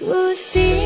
Gusti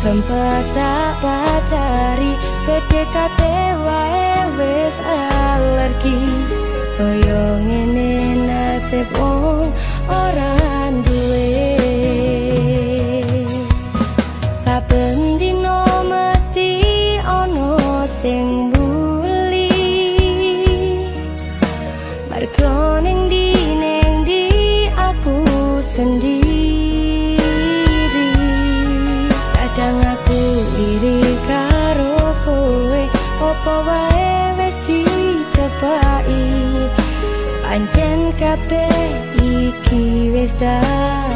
sempat tak pacari PDKT wae wis alergi. Koyo ngene nasib Pancen kabeh iki wis dah